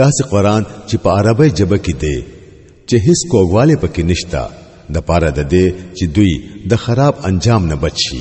داسې قران چې په عربی ژبه کې دی چې هیڅ کوګواله پکې نشتا د پاره د دې چې دوی د خراب انجام نه بچي